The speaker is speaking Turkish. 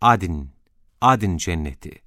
Adin, Adin cenneti.